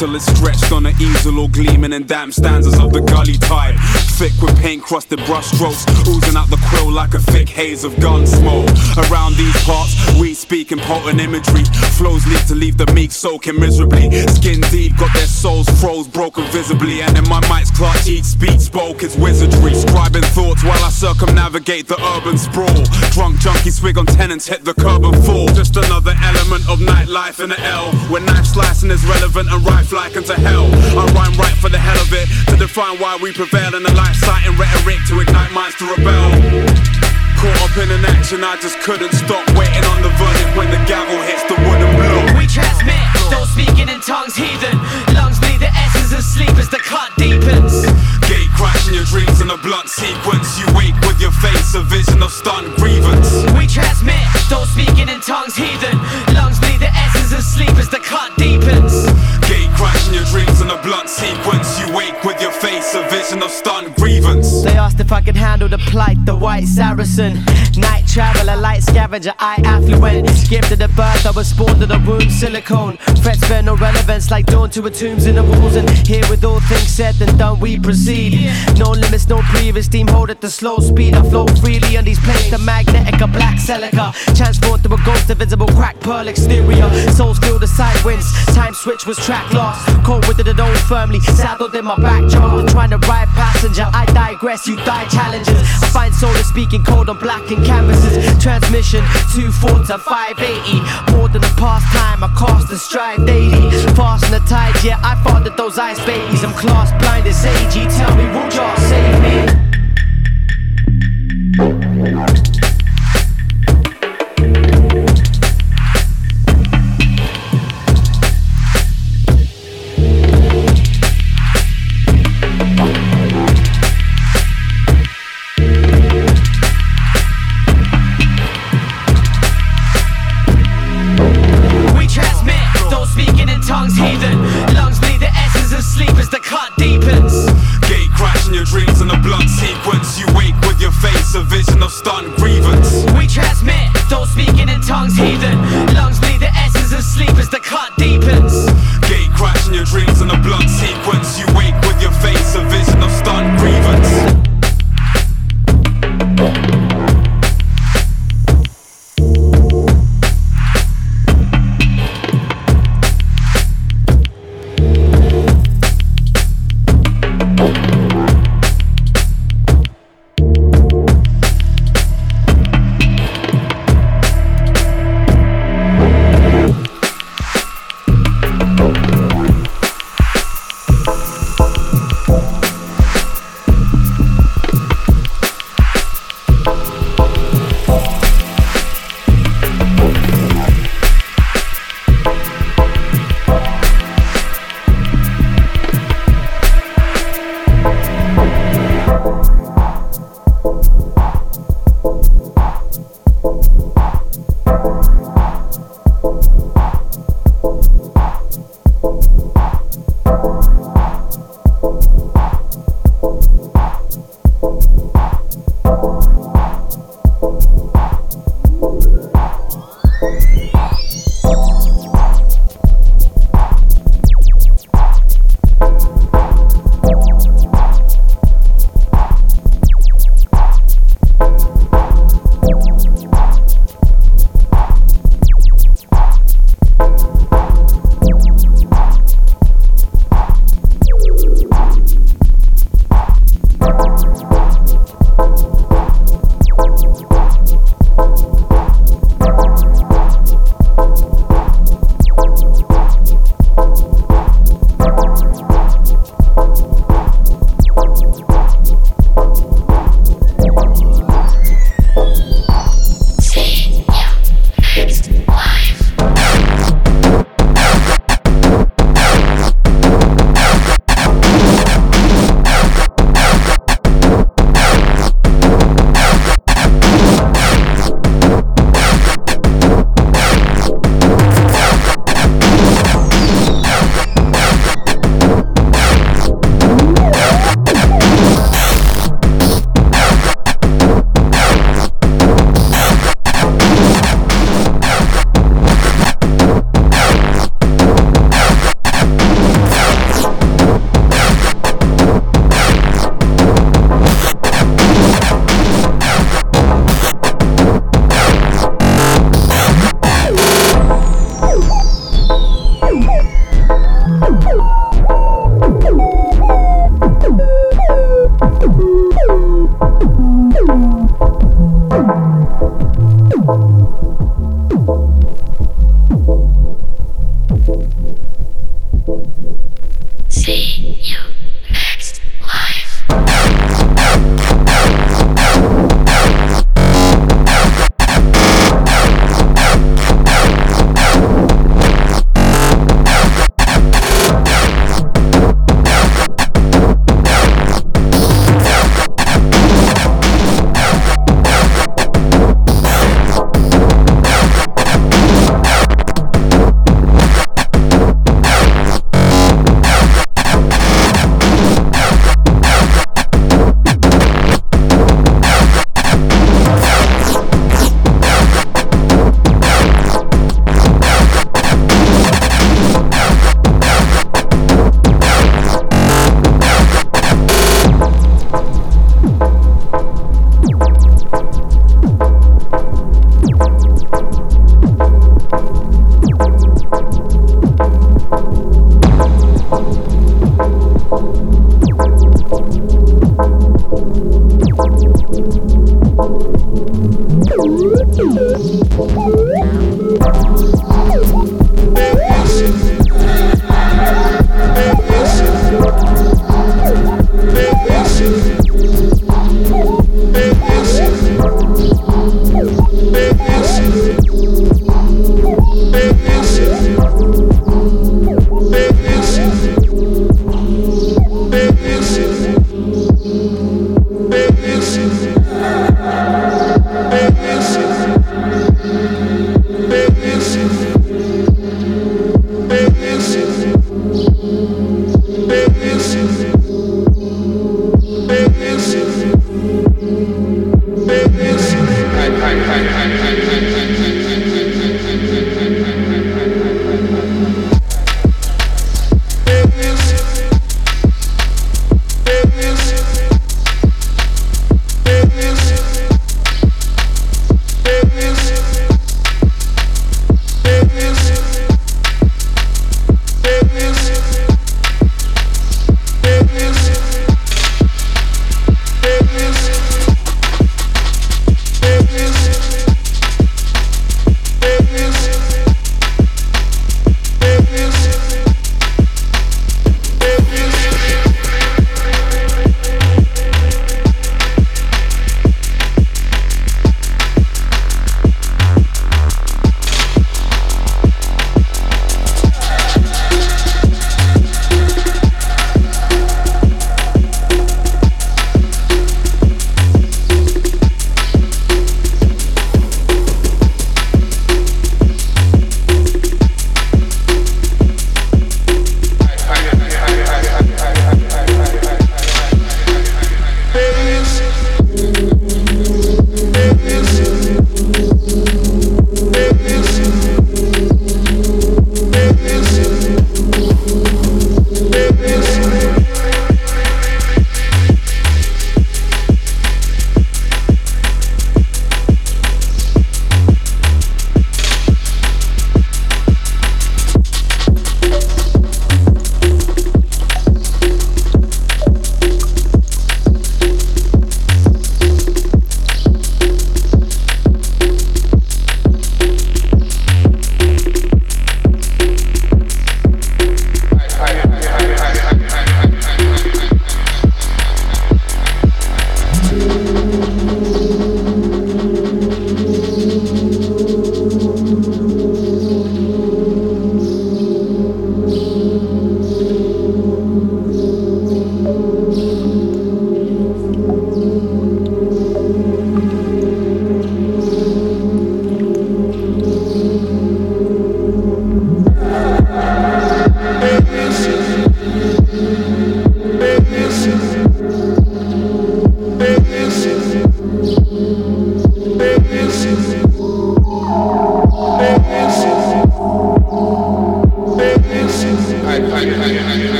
till it's stretched on an easel or gleaming in damp stanzas of the gully type. Thick with paint crusted brush strokes, oozing out the quill like a thick haze of gun smoke. Around these parts, we speak in potent imagery. Flows lead to leave the meek soaking miserably. Skin deep, got their souls froze, broken visibly. And in my mic's clutch, each speech spoke is wizardry. Scribing thoughts while circumnavigate the urban sprawl. Drunk junkies swig on tenants hit the curb and fall. Just another element of nightlife in the L, where knife slicing is relevant and rife like into hell. I rhyme right for the hell of it to define why we prevail in the light sighting rhetoric to ignite minds to rebel. Caught up in an action, I just couldn't stop waiting on the verdict when the gavel hits the wooden block. We transmit, those speaking in tongues, heathen. Lungs bleed the essence of sleep as the cut deepens. Gate crash in your dreams in a blunt sequence. You wake with your face, a vision of stunned grievance. We transmit, those speaking in tongues, heathen. Lungs bleed the essence of sleep as the cut deepens. Gate crash in your dreams in a blunt sequence. You wake with your face, stunned grievance. They asked if I could handle the plight, the white Saracen. Night traveler, light scavenger, I affluent. Gifted at birth, I was spawned in a womb, silicone. Threats bear no relevance, like dawn to a tombs in the walls. And here with all things said and done, we proceed. No limits, no previous steam, hold at the slow speed. I flow freely on these planes, the magnetic, a black celica. Transformed to a ghost, a visible crack pearl exterior. Souls feel the side winds, time switch was track lost. Cold with it own firmly, saddled in my back jaw. Trying to ride passenger, I digress, you die challenges. I find solar speaking cold on black and canvases. Transmission 24 to 580. More than a pastime, I cost a stride daily. Fast in the tide, yeah, I fathered those ice babies. I'm class blind as AG. Tell me, would y'all save me?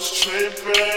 sleeping.